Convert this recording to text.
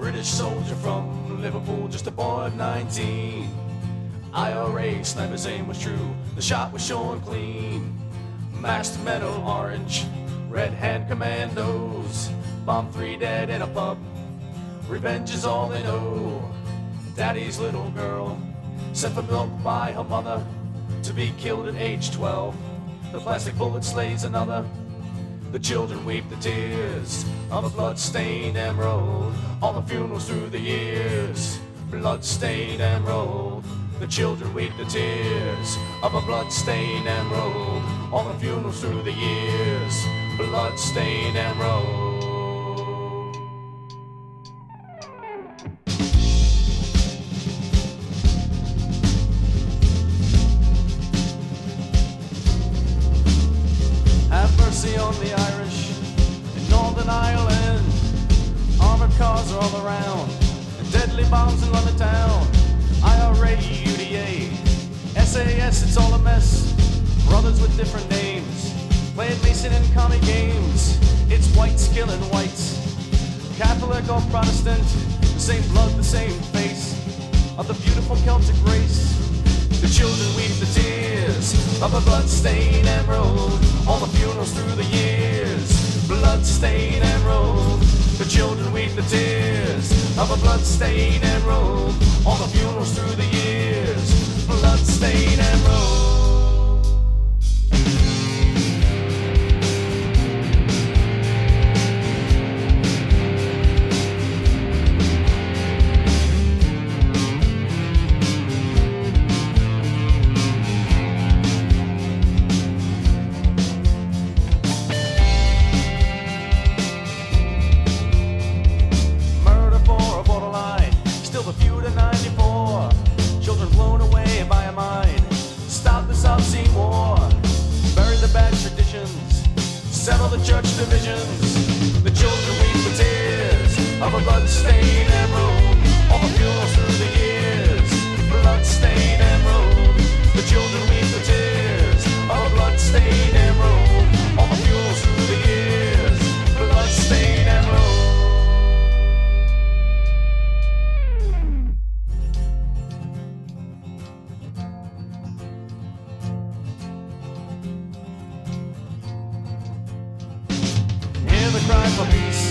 British soldier from Liverpool, just a boy of 19. IRA sniper's aim was true, the shot was showing clean. Masked metal orange, red hand commandos. Bomb three dead in a pub. Revenge is all they know. Daddy's little girl, sent for milk by her mother to be killed at age 12. The plastic bullet slays another. The children weep the tears of a blood-stained emerald. All the funerals through the years, blood-stained emerald. The children weep the tears of a blood-stained emerald. All the funerals through the years, blood-stained emerald. Cars are all around, and deadly bombs in London town. IRA, UDA, SAS, it's all a mess. Brothers with different names, playing Mason and commie games. It's whites killing whites, Catholic or Protestant, the same blood, the same face of the beautiful Celtic race. The children weep the tears of a blood-stained emerald. All the funerals through the years, blood-stained emerald. The children weep the tears of a blood-stained emerald. All the funerals through the years, blood-stained emerald. Settle the church divisions. The children weep the tears of a bloodstained emerald. Hear